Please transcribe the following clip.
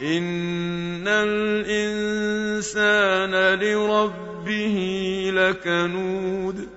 إِنَّ الْإِنسَانَ لِرَبِّهِ لَكَنُودٌ